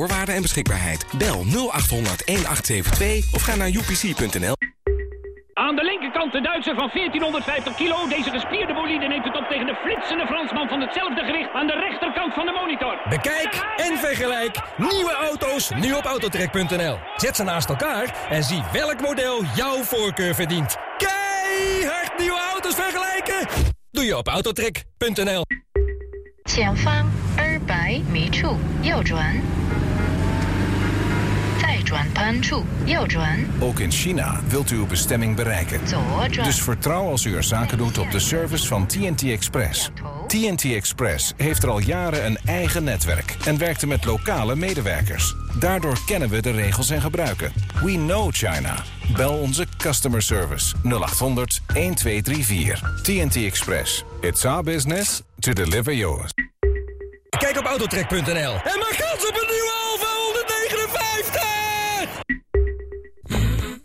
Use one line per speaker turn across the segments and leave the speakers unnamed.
Voorwaarden en beschikbaarheid. Bel 0800 1872 of ga naar upc.nl.
Aan de linkerkant de Duitser van 1450 kilo. Deze gespierde bolide neemt het op tegen de flitsende Fransman van hetzelfde gewicht aan de rechterkant van de monitor.
Bekijk en vergelijk nieuwe auto's nu op autotrek.nl. Zet ze naast elkaar en zie welk model jouw voorkeur verdient. Keihard nieuwe auto's vergelijken? Doe je op autotrek.nl.
前方二百米处右转，在转盘处右转，
Ook in China wilt u uw bestemming bereiken. Dus vertrouw als u er zaken doet op de service van TNT Express. TNT Express heeft er al jaren een eigen netwerk en werkt er met lokale medewerkers. Daardoor kennen we de regels en gebruiken. We know China. Bel onze customer service 0800 1234. TNT Express. It's our business to deliver yours.
Kijk op autotrek.nl en maak kans op een nieuwe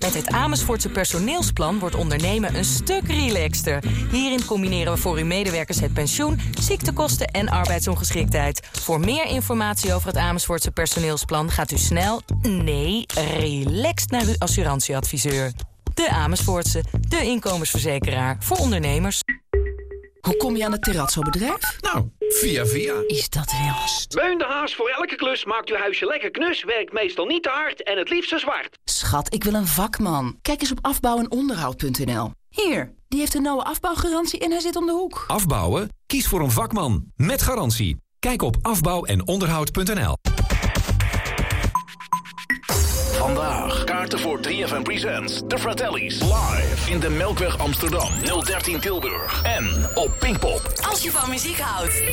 Met het Amersfoortse personeelsplan wordt ondernemen een stuk relaxter. Hierin combineren we voor uw medewerkers het pensioen, ziektekosten en arbeidsongeschiktheid. Voor meer informatie over het Amersfoortse personeelsplan gaat u snel, nee, relaxed naar uw assurantieadviseur. De Amersfoortse, de inkomensverzekeraar voor ondernemers.
Hoe kom je aan het terrazzo-bedrijf?
Nou, via via.
Is dat wel...
Beun de Haas voor elke klus maakt uw huisje lekker knus, werkt meestal niet te hard en het liefst zwart.
Schat, ik wil een vakman. Kijk eens op afbouw- en onderhoud.nl. Hier, die heeft een nauwe afbouwgarantie en hij zit om de hoek.
Afbouwen? Kies voor een vakman. Met garantie. Kijk op afbouw- en onderhoud.nl.
Vandaag kaarten voor 3FM Presents The Fratellis. Live in de Melkweg Amsterdam 013 Tilburg. En op Pinkpop.
Als je van muziek houdt,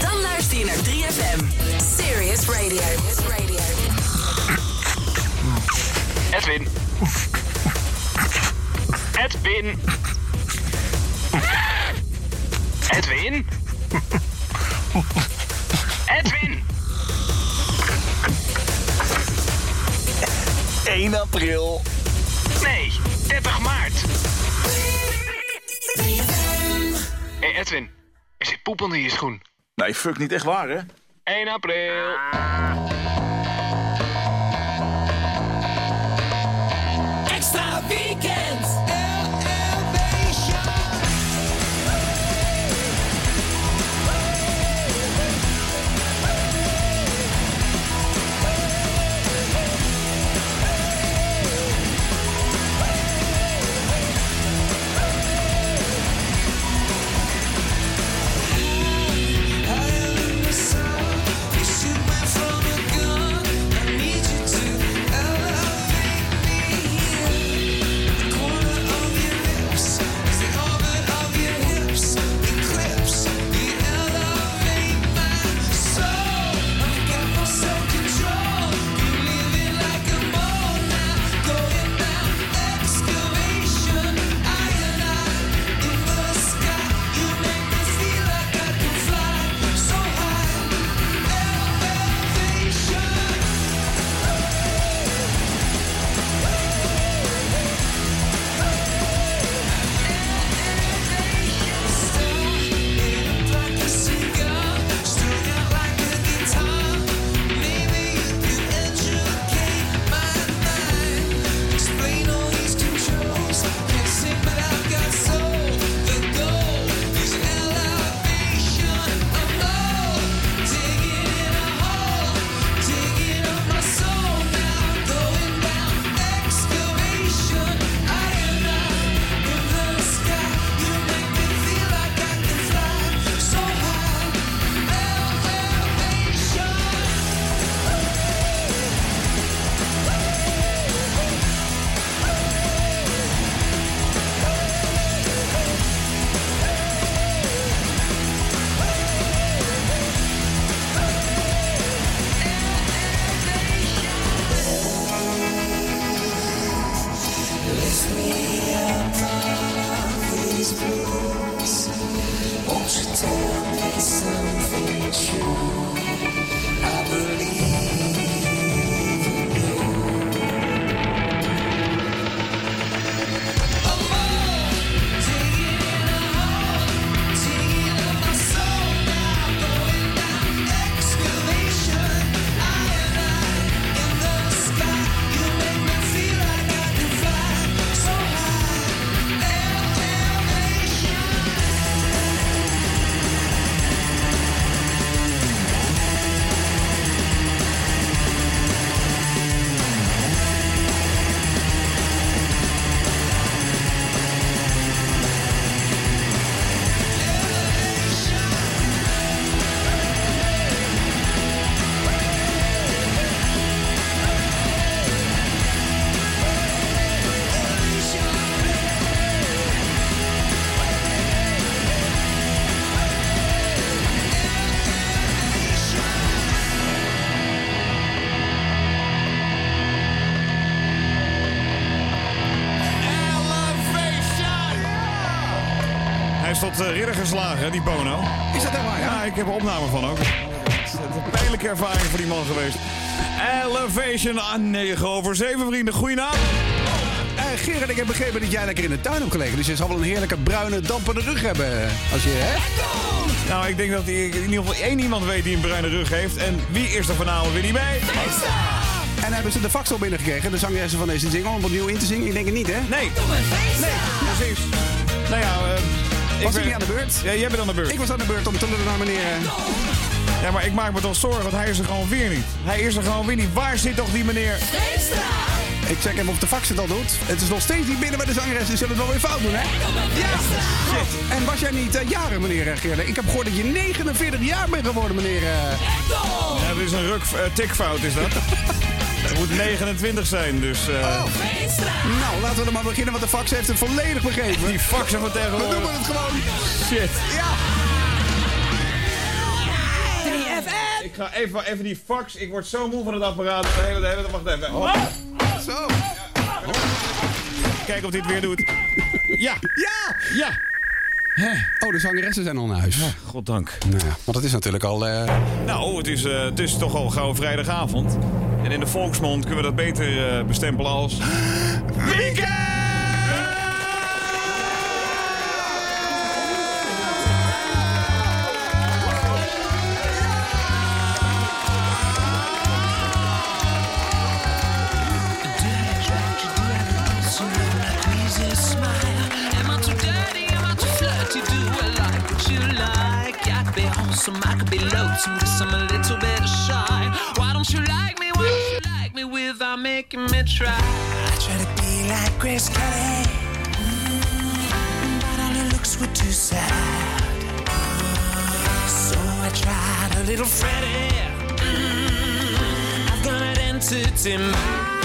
dan luister je naar 3FM. Serious Radio.
Edwin. Edwin. Edwin. Edwin.
1 april.
Nee, 30 maart. Hé hey Edwin, er zit poep onder je schoen.
Nee, fuck, niet echt waar, hè?
1 april.
Ridder geslagen, hè, die Bono.
Is dat helemaal, ja?
Ja, ik heb er opname van ook. Het is een pijnlijke ervaring voor die man geweest. Elevation aan 9 over 7, vrienden. Goedenavond.
Uh, Gerard, ik heb begrepen dat jij lekker in de tuin hebt gelegen. Dus je zal wel een heerlijke bruine, dampende rug hebben. Als je, hè?
Nou, ik denk dat ik in ieder geval één iemand weet die een bruine rug heeft. En wie is er vanavond weer niet bij?
En hebben ze de fax al binnengekregen, de zangeressen van deze single, om opnieuw in te zingen? Ik denk het niet, hè?
Nee. Nee, precies. Nou ja, uh,
was ik niet aan de beurt?
Ja, jij bent aan de beurt.
Ik was aan de beurt om te lullen naar meneer...
Ja, maar ik maak me toch zorgen, want hij is er gewoon weer niet. Hij is er gewoon weer niet. Waar zit toch die meneer?
Ik check even of de fax het al doet. Het is nog steeds niet binnen bij de zangeres. Ze zullen het wel weer fout doen, hè? Ja! Shit. En was jij niet uh, jaren, meneer Geerle? Ik heb gehoord dat je 49 jaar bent geworden, meneer... Uh...
Ja, dat is een ruk, uh, tikfout, is dat. Het moet 29 zijn, dus... Uh...
Oh. Nou, laten we er maar beginnen, want de fax heeft het volledig begrepen.
Die fax hebben we tegenwoordig.
We doen het gewoon.
Shit.
Ja.
Ik ga even, even die fax. Ik word zo moe van het apparaat. De hele, de hele, wacht even. Oh.
Zo.
Kijk of dit weer doet. Ja.
Ja.
Ja.
Oh, de zangeressen zijn al naar huis.
Ja, goddank.
Nou ja, want het is natuurlijk al... Uh...
Nou, het is, uh, het is toch al gauw vrijdagavond. En in de volksmond kunnen we dat beter uh, bestempelen als...
Some I could be loathsome, guess I'm a little bit shy. Why don't you like me? Why don't you like me without making me try? I try to be like Grace Kelly, mm, but all her looks were too sad. So I tried a little Freddie. Mm, I've got an entity mind.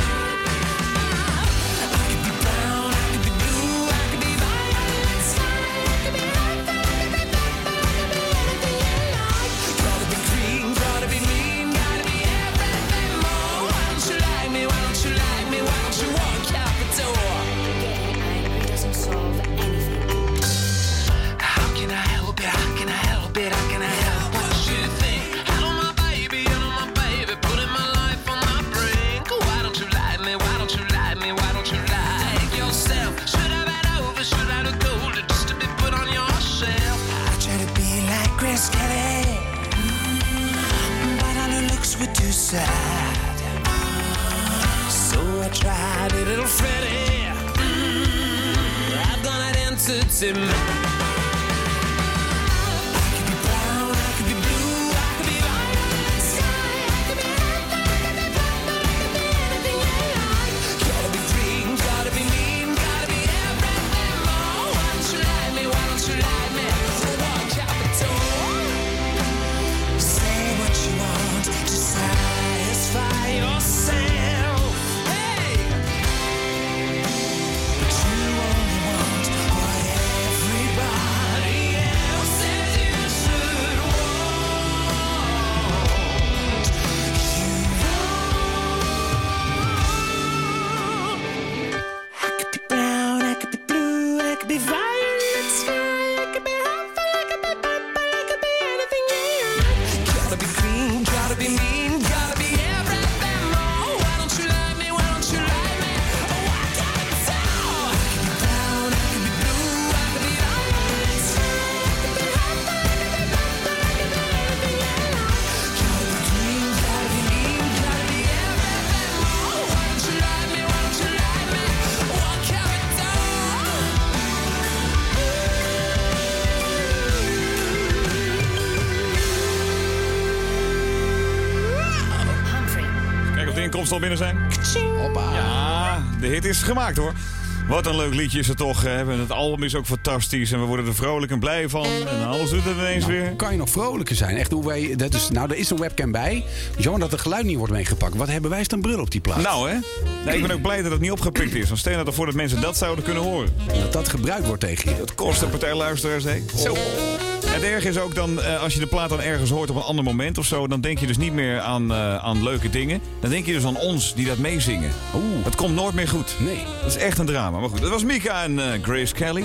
I tried it, little Freddy. Mm -hmm. I've got an answer to my. Man.
al binnen zijn?
Hoppa.
Ja, de hit is gemaakt hoor. Wat een leuk liedje is het toch. Hè? Het album is ook fantastisch en we worden er vrolijk en blij van. En alles doet het ineens
nou,
weer.
Kan je nog vrolijker zijn? Echt hoe wij. Dat is, nou, er is een webcam bij. Jammer dat het geluid niet wordt meegepakt. Wat hebben wij staan brul op die plaat?
Nou hè? Nee, ik ben ook blij dat het niet opgepikt is. Want stel nou ervoor dat mensen dat zouden kunnen horen.
Dat dat gebruikt wordt tegen je.
Dat kost een partij luisteraars, hè?
Zo.
Het erg is ook dan, eh, als je de plaat dan ergens hoort op een ander moment of zo... dan denk je dus niet meer aan, eh, aan leuke dingen. Dan denk je dus aan ons die dat meezingen. Oeh. Het komt nooit meer goed.
Nee.
Dat is echt een drama. Maar goed, dat was Mika en eh, Grace Kelly.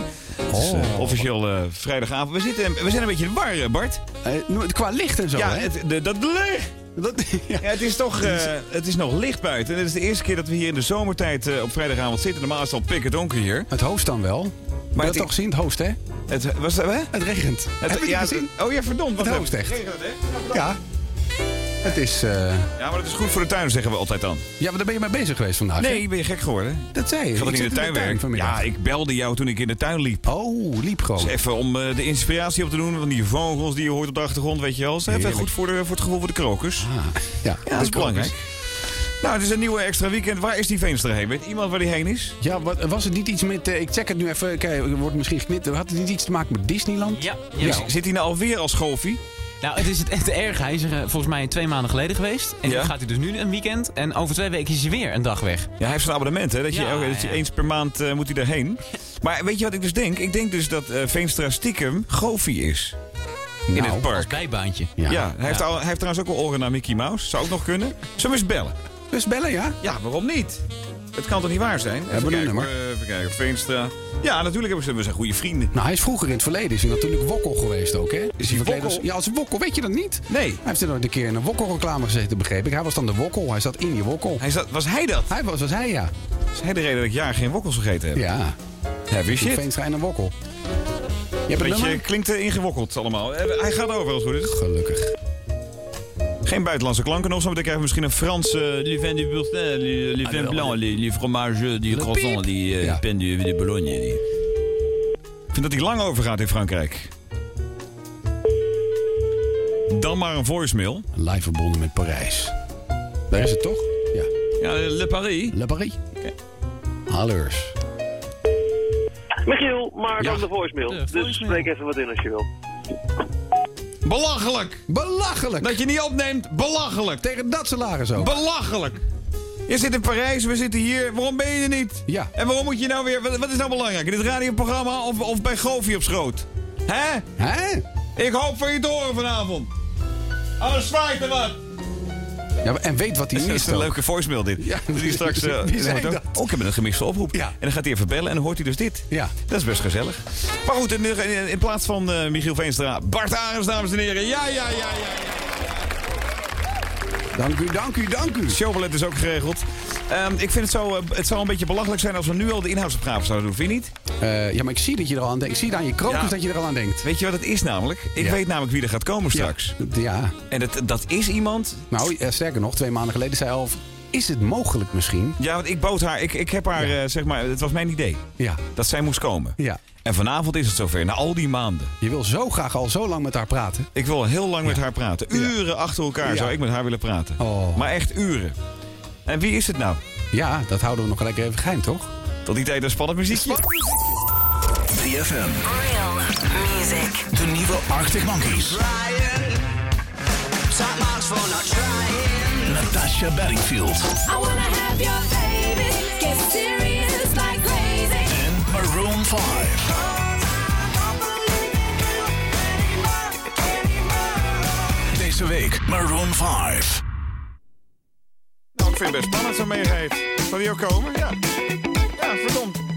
Is
Oh.
officieel vrijdagavond. We, zitten, we zijn een beetje in de war, Bart.
qua licht en zo,
Ja,
hè?
het, de, dat licht. ja. het is toch eh, het is nog licht buiten. Het is de eerste keer dat we hier in de zomertijd eh, op vrijdagavond zitten. Normaal is het al pikken donker hier.
Het hoofd dan wel. Maar
Maar
het
het-
toch gezien, het hoofd, hè?
Het, was dat, hè?
Het regent.
Het,
Heb je
ja,
het gezien?
Oh ja, verdomd.
Het
wacht
hoofd echt.
Regent het, hè?
Ja. Het is... eh,
Ja, maar dat is goed voor de tuin, zeggen we altijd dan.
Ja, maar daar ben je mee bezig geweest vandaag, hè?
Nee, ben je gek geworden?
Dat zei je.
Ik
Ik
in de tuin werken.
vanmiddag.
Ja, ik belde jou toen ik in de tuin liep.
Oh, liep gewoon.
Dus even om eh, de inspiratie op te doen van die vogels die je hoort op de achtergrond, weet je wel. Dus Even
Heerlijk.
goed voor, de, voor het gevoel voor de krokers.
Ah, ja,
Ja, dat is belangrijk. Nou, het is een nieuwe extra weekend. Waar is die Veenstra heen? Weet iemand waar die heen is?
Ja, wat, was het niet iets met... eh, ik check het nu even. Kijk, er wordt misschien geknipt. Had het niet iets te maken met Disneyland?
Ja,
Ja. Zit hij nou alweer als goofie?
Nou, het is het echt erg. Hij is er eh, volgens mij twee maanden geleden geweest. En
Ja.
nu gaat hij dus nu een weekend. En over twee weken is hij weer een dag weg.
Ja, hij heeft zo'n abonnement, hè? Dat je,
Ja,
elke- dat je
ja.
eens per maand eh, moet hij daarheen. Maar weet je wat ik dus denk? Ik denk dus dat eh, Veenstra stiekem goofie is. In
Nou,
het
Als
park.
bijbaantje.
Ja, hij, Heeft al, hij heeft trouwens ook wel oren naar Mickey Mouse. Zou ook nog kunnen. Zullen we eens bellen?
Dus bellen, ja?
Ja, waarom niet? Het kan toch niet waar zijn?
Hebben we een
kijken,
nummer?
hoor, even kijken, Veenstra. Ja, natuurlijk hebben ze, we zijn goede vrienden.
Nou, hij is vroeger in het verleden is hij natuurlijk wokkel geweest ook, hè? Is
hij
verkleed
wokkel?
als- Ja, als wokkel. Weet je dat niet?
Nee.
Hij heeft er een keer in een wokkelreclame gezeten, begreep ik. Hij was dan de wokkel. Hij zat in die wokkel.
Hij zat, was hij dat?
Hij was, was hij, ja.
Is hij de reden dat ik jaar geen wokkels gegeten heb?
Ja.
Heavy shit.
Veenstra en een wokkel. Je hebt een
Beetje,
nummer?
klinkt eh, ingewokkeld allemaal. Eh, Hij gaat over als het goed is.
Gelukkig.
Geen buitenlandse klanken nog, zo meteen krijgen we misschien een Frans... eh, les vins du Burtin, vins blancs, les, les fromages, die
Le
croissants,
piep.
die uh,
Ja.
pen du, de Bologne. Die. Ik vind dat hij lang overgaat in Frankrijk. Dan maar een voicemail.
Live verbonden met Parijs. Daar is het toch? Ja.
Ja, Le Paris.
Le Paris. Halleurs.
Michiel, maar
Ja.
dan de voicemail.
De
Dus
voicemail.
spreek even wat in als je wil.
Belachelijk!
Belachelijk!
Dat je niet opneemt, belachelijk!
Tegen dat salaris ook.
Belachelijk! Je zit in Parijs, we zitten hier. Waarom ben je er niet?
Ja.
En waarom moet je nou weer... Wat, wat is nou belangrijk? In dit radioprogramma of, of bij Goofy op schoot? Hè?
Hè?
Ik hoop van je te horen vanavond. Anders zwaait er wat.
Ja, en weet wat hij
Dat is
mist
een leuke voicemail dit.
Ja.
Dat hij straks... eh, ook-
dat?
Oh, een gemiste oproep.
Ja.
En dan gaat hij even bellen en dan hoort hij dus dit.
Ja.
Dat is best gezellig. Maar goed, in, in, in plaats van eh, Michiel Veenstra, Bart Arends, dames en heren. Ja, ja, ja, ja.
Dank u, dank u, dank u.
Showballet is ook geregeld. Ehm, ik vind het zo, eh, het zou een beetje belachelijk zijn als we nu al de inhoudsopgave zouden doen, vind je niet?
Eh, ja, maar ik zie dat je er al aan denkt. Ik zie aan je krokus
Ja.
dat je er al aan denkt.
Weet je wat het is namelijk? Ik
Ja.
weet namelijk wie er gaat komen straks.
Ja.
En dat, dat is iemand...
Nou, eh, sterker nog, twee maanden geleden zei hij al... Is het mogelijk misschien?
Ja, want ik bood haar... Ik, ik heb haar, eh, zeg maar... Het was mijn idee.
Ja.
Dat zij moest komen.
Ja.
En vanavond is het zover, na al die maanden.
Je wil zo graag al zo lang met haar praten.
Ik wil heel lang met haar praten. Uren achter elkaar
Ja.
zou ik met haar willen praten.
Oh.
Maar echt uren. En wie is het nou?
Ja, dat houden we nog lekker even geheim, toch?
Tot die tijd een spannend muziekje.
3FM.
Real music.
De nieuwe Arctic Monkeys. Natasha Bedingfield.
I wanna have your baby. Get serious like crazy.
En Maroon 5. Deze week Maroon 5.
Nou, ik vind het best spannend zo meegeeft. Zal die ook komen? Ja. Ja, verdomd.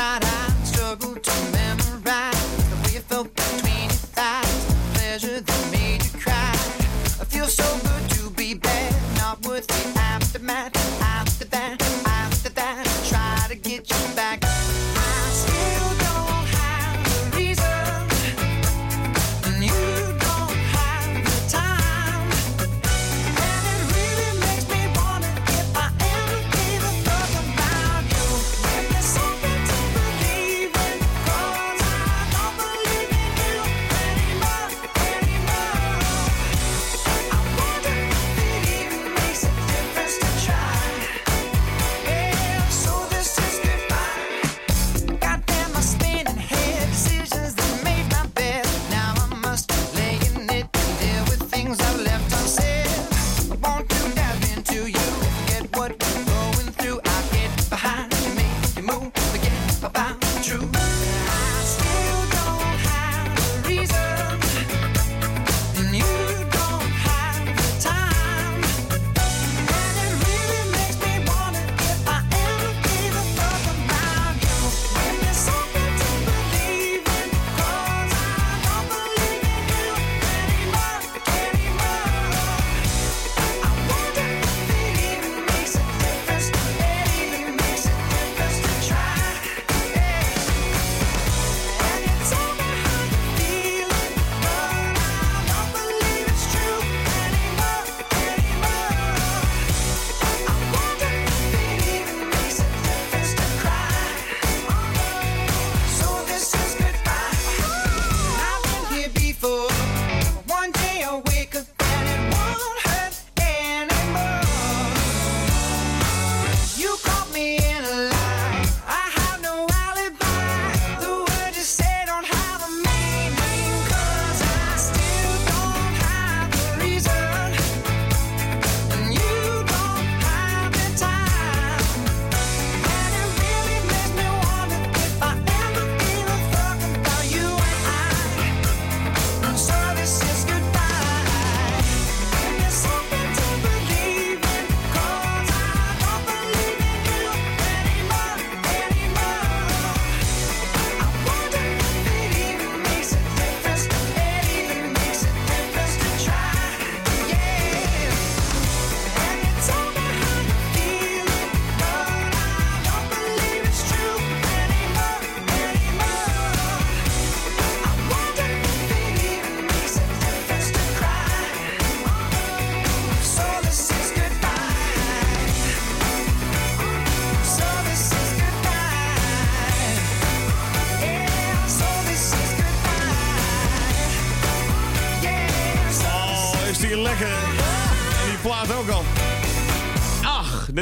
i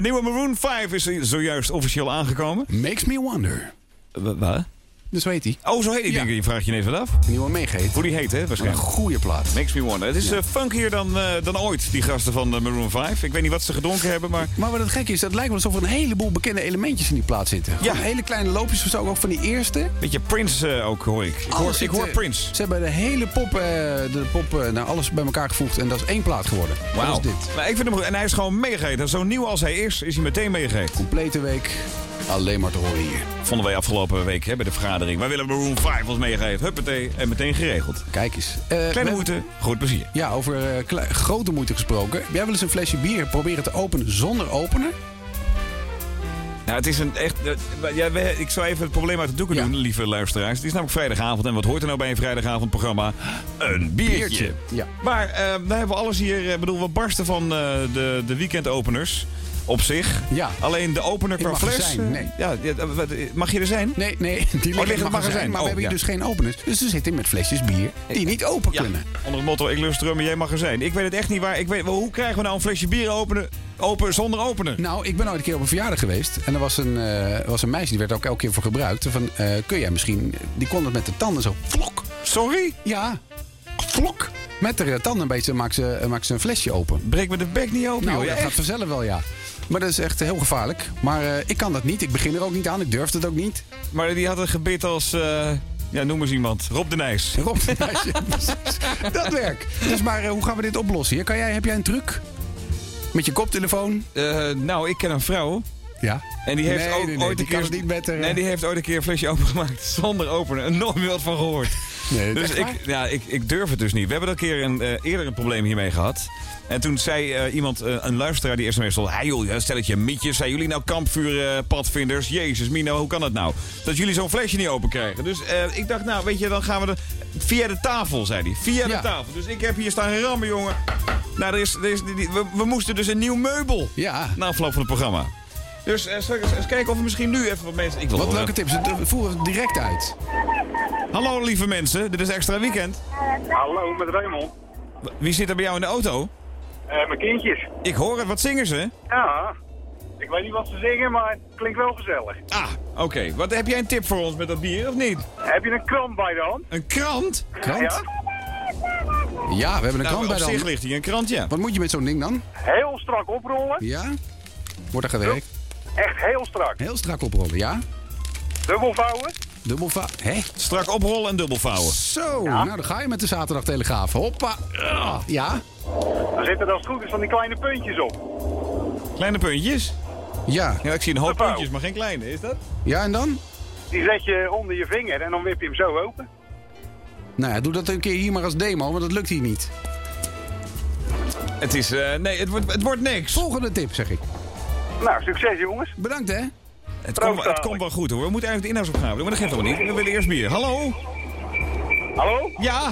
de nieuwe Maroon 5 is zojuist officieel aangekomen.
Makes me wonder.
Wat?
Dus zo heet hij.
Oh, zo heet hij.
Ja.
Denk ik. Je vraagt je ineens wat af.
Die nieuwe meegeet.
Hoe die heet, hè? Waarschijnlijk.
Een goede plaat.
Makes me wonder. Het is eh, funkier dan, eh, dan ooit, die gasten van de Maroon 5. Ik weet niet wat ze gedronken hebben, maar...
Maar wat het gek is, het lijkt wel alsof er een heleboel bekende elementjes in die plaat zitten.
Ja.
Gewoon hele kleine loopjes of zo, ook van die eerste.
Beetje Prince ook, hoor ik. Ik hoor,
Alles
ik hoor Prince.
Ze hebben de hele pop, de pop nou, alles bij elkaar gevoegd en dat is één plaat geworden.
Wauw.
Dat is dit.
Maar ik vind hem goed. En hij is gewoon meegeheet. Zo nieuw als hij is, is hij meteen meegeheet.
Complete week, alleen maar te horen hier.
Vonden wij afgelopen week hè, bij de vergadering. Wij willen Maroon 5 ons meegeheet. Huppatee. En meteen geregeld.
Kijk eens. Eh,
Kleine
we-
moeite, groot plezier.
Ja, over eh, grote moeite gesproken. Jij wel eens een flesje bier proberen te openen zonder opener?
Nou, het is een echt... eh, ja, ik zou even het probleem uit de doeken doen, lieve luisteraars. Het is namelijk vrijdagavond. En wat hoort er nou bij een vrijdagavondprogramma? Een biertje.
Biertje, ja.
Maar daar hebben we alles hier... Ik bedoel, we barsten van de, de weekendopeners op zich.
Ja.
Alleen de opener qua fles...
magazijn,
eh,
nee.
Ja, wat- mag je er zijn?
Nee, nee, die in
ligt
het
het
magazijn.
magazijn.
Maar
Oh,
we hebben hier
ja.
dus geen openers. Dus ze zitten met flesjes bier die niet open
Ja,
kunnen.
onder het motto, ik lust rum en jij mag er zijn. Ik weet het echt niet waar. Ik weet, hoe krijgen we nou een flesje bier openen, open zonder opener?
Nou, ik ben ooit een keer op een verjaardag geweest. En er was een, eh, was een meisje, die werd ook elke keer voor gebruikt. Van, eh, kun jij misschien... Die kon het met de tanden zo... Vlok.
Sorry?
Ja. Vlok. Met de tanden een beetje maakt ze, maakt ze een flesje open.
Breek me de bek niet open,
Nou,
joh. Ja,
dat gaat vanzelf wel, ja. Maar dat is echt heel gevaarlijk. Maar eh, ik kan dat niet. Ik begin er ook niet aan. Ik durf het ook niet.
Maar die had een gebit als... eh, ja, noem eens iemand. Rob de Nijs.
Rob de Nijs, ja, precies. Dat werkt. Dus maar eh, hoe gaan we dit oplossen hier? Kan jij, heb jij een truc? Met je koptelefoon?
Nou, ik ken een vrouw.
Ja.
En die heeft
Nee,
ook
nee, nee,
ooit
die
een keer...
niet met
nee, die heeft ooit een keer een flesje opengemaakt zonder opener. En nooit meer wat van gehoord.
Nee,
dus ik, ja, ik, ik durf het dus niet. We hebben dat een keer een, eh, eerder een probleem hiermee gehad. En toen zei eh, iemand, eh, een luisteraar die sms stond... Hey joh, stelletje mietjes. Zijn jullie nou kampvuurpadvinders? Jezus, Mino, hoe kan dat nou? Dat jullie zo'n flesje niet open krijgen. Dus eh, ik dacht, nou, weet je, dan gaan we... De, via de tafel, zei hij. Via
Ja.
de tafel. Dus ik heb hier staan rammen, jongen. Nou, er is, er is, die- die- we, we moesten dus een nieuw meubel.
Ja.
Na afloop van het programma. Dus zal ik eens, eens kijken of we misschien nu even wat mensen... Ik wil
Wat leuke tips. Voeren het direct uit.
Hallo lieve mensen, dit is Extra Weekend.
Hallo, met Raymond.
Wie zit er bij jou in de auto?
Eh, mijn kindjes.
Ik hoor het, wat zingen ze?
Ja, ik weet niet wat ze zingen, maar het klinkt wel gezellig.
Ah, oké. Wat heb jij een tip voor ons met dat bier of niet?
Heb je een krant bij de hand?
Een krant?
Krant?
Ja,
Ja, we hebben een
Nou,
krant bij
op
de
zich
hand.
ligt hier een krant, ja.
Wat moet je met zo'n ding dan?
heel strak oprollen.
Ja? Wordt er gewerkt?
Echt heel strak.
Heel strak oprollen, ja?
Dubbel vouwen.
Dubbelva... Hé?
Strak oprollen en dubbelvouwen.
Zo, nou dan ga je met de zaterdag telegraaf. Hoppa. Ja?
Er zitten als het goed is van die kleine puntjes op.
Kleine puntjes?
Ja.
Ja, ik zie een hoop puntjes, maar geen kleine. Is dat?
Ja, en dan?
Die zet je onder je vinger en dan wip je hem zo open.
Nou ja, doe dat een keer hier maar als demo, want dat lukt hier niet.
Het is... eh, nee, het wordt, het wordt niks.
Volgende tip, zeg ik.
Nou, succes jongens.
Bedankt, hè?
Het komt, het komt wel goed hoor. We moeten eigenlijk de inhoudsopgave doen, maar dat geeft helemaal niet. We willen eerst bier. Hallo?
Hallo?
Ja?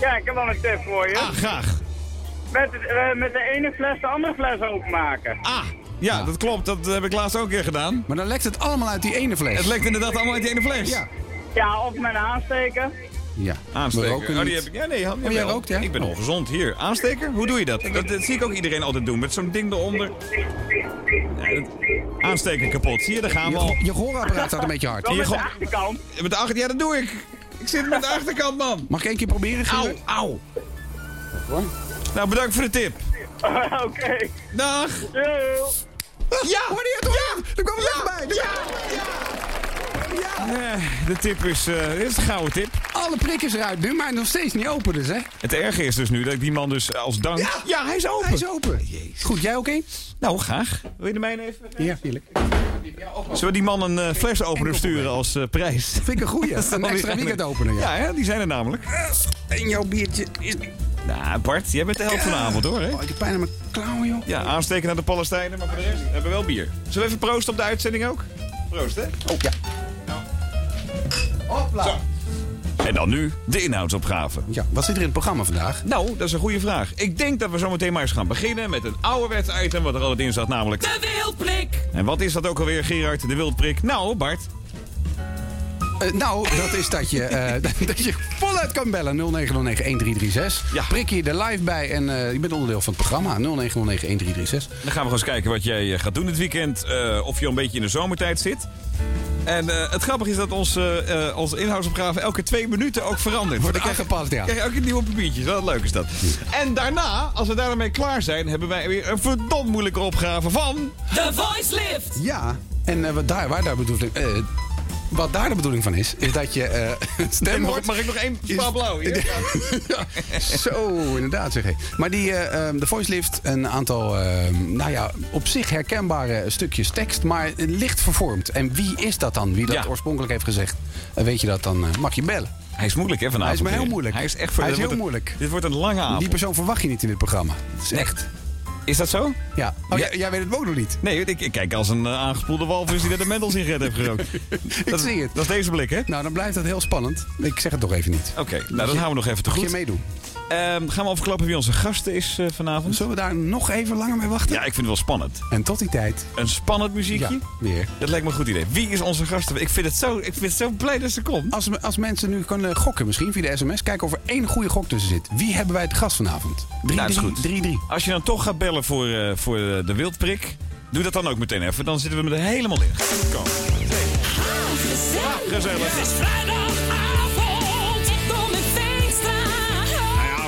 Ja, ik heb wel een tip voor je.
Ah, graag.
Met, eh, met de ene fles de andere fles openmaken.
Ah, ja, dat klopt. Dat heb ik laatst ook een keer gedaan.
Maar dan lekt het allemaal uit die ene fles.
Het lekt inderdaad allemaal uit die ene fles.
Ja.
Ja, of met een aansteker.
Ja.
Aansteker.
Roken
oh, die heb ik. Ja, nee,
Oh, jij rookt, ja?
Ik ben
Oh.
ongezond. Hier, aansteker? Hoe doe je dat? dat? Dat zie ik ook iedereen altijd doen. Met zo'n ding eronder. Ja, dat- aansteker kapot. Zie je, daar gaan we al.
Je, gehoorapparaat staat een beetje hard.
Met de achterkant.
Met de achter, ja, dat doe ik. Ik zit met de achterkant, man.
Mag ik één keer proberen,
Auw,
Gerard?
auw. Nou, bedankt voor de tip.
Oké.
Dag.
Yo.
Ja!
Het? Je het? Er kwam echt bij. Ja.
Eh, de tip is, eh, dit is de gouden tip.
Alle prikken eruit nu, maar nog steeds niet open dus, hè?
Het erge is dus nu dat ik die man dus als dank...
Ja.
hij is open.
Hij is open. Goed, jij ook één?
Nou, graag. Wil je de mijne even?
Ja, heerlijk.
Zullen we die man een eh, flesopener sturen als eh, prijs?
Vind ik een goeie. Een extra weekend openen, ja.
Ja, ja, die zijn er namelijk.
En jouw biertje is...
Nou, Bart, jij bent de helft van de avond hoor, hè?
Oh, ik heb pijn aan mijn klauwen, joh.
Ja, aansteken naar de Palestijnen, maar voor de rest hebben we wel bier. Zullen we even proosten op de uitzending ook? Proost, hè?
Oh, ja. Hopla.
En dan nu de inhoudsopgave.
Ja, wat zit er in het programma vandaag?
Nou, dat is een goede vraag. Ik denk dat we zometeen maar eens gaan beginnen met een ouderwets item wat er altijd in zat, namelijk...
De wildprik.
En wat is dat ook alweer, Gerard, de wildprik? Nou, Bart.
Eh, nou, dat is dat je, eh, dat je voluit kan bellen. 0909-1336.
Ja.
Prik je er live bij en eh, je bent onderdeel van het programma. 0909-1336.
Dan gaan we gewoon eens kijken wat jij gaat doen dit weekend. eh, of je al een beetje in de zomertijd zit. En eh, het grappige is dat onze, eh, onze inhoudsopgave elke twee minuten ook verandert.
Wordt aangepast, ja.
Krijg je ook een nieuwe papiertjes. Wat leuk is dat. En daarna, als we daarmee klaar zijn, hebben wij weer een verdomd moeilijke opgave van...
The Voice Lift.
Ja, en eh, wat daar, waar daar bedoeling... eh, wat daar de bedoeling van is, is dat je eh stem
Mag, ik nog één spa blauw hier?
Ja, zo, inderdaad zeg ik. Maar die, eh, ehm, de voice lift, een aantal, ehm, nou ja, op zich herkenbare stukjes tekst, maar licht vervormd. En wie is dat dan? Wie dat
Ja.
oorspronkelijk heeft gezegd? En weet je dat, dan eh, mag je bellen.
Hij is moeilijk, hè, vanavond.
Hij is maar heel moeilijk.
Hij is echt voor
Hij is heel
wordt
moeilijk.
Dit wordt een lange avond.
Die persoon verwacht je niet in dit programma. Dat is echt.
Is dat zo?
Ja. Oh,
Ja.
Jij, jij weet het ook nog niet.
Nee, ik, ik kijk als een uh, aangespoelde walvis die er de mendels in heeft gerookt.
Ik
dat,
zie het.
Dat is deze blik, hè?
Nou, dan blijft dat heel spannend. Ik zeg het toch even niet.
Oké, nou dan gaan we nog even te
Mag
goed.
je meedoen?
Ehm, gaan we overklappen wie onze gasten is eh, vanavond?
Zullen we daar nog even langer mee wachten?
Ja, ik vind het wel spannend.
En tot die tijd.
Een spannend muziekje?
Ja, weer.
Dat lijkt me een goed idee. Wie is onze gasten? Ik vind het zo, ik vind het zo blij dat ze komt.
Als, als mensen nu kunnen gokken, misschien via de sms, kijken of er één goede gok tussen zit. Wie hebben wij te gast vanavond? 3-3.
Nou, dat is goed.
3-3.
Als je dan toch gaat bellen voor, eh, voor eh, de wildprik, doe dat dan ook meteen even. Dan zitten we er helemaal in. Kom. Ah, gezellig.
Het is vrijdagavond.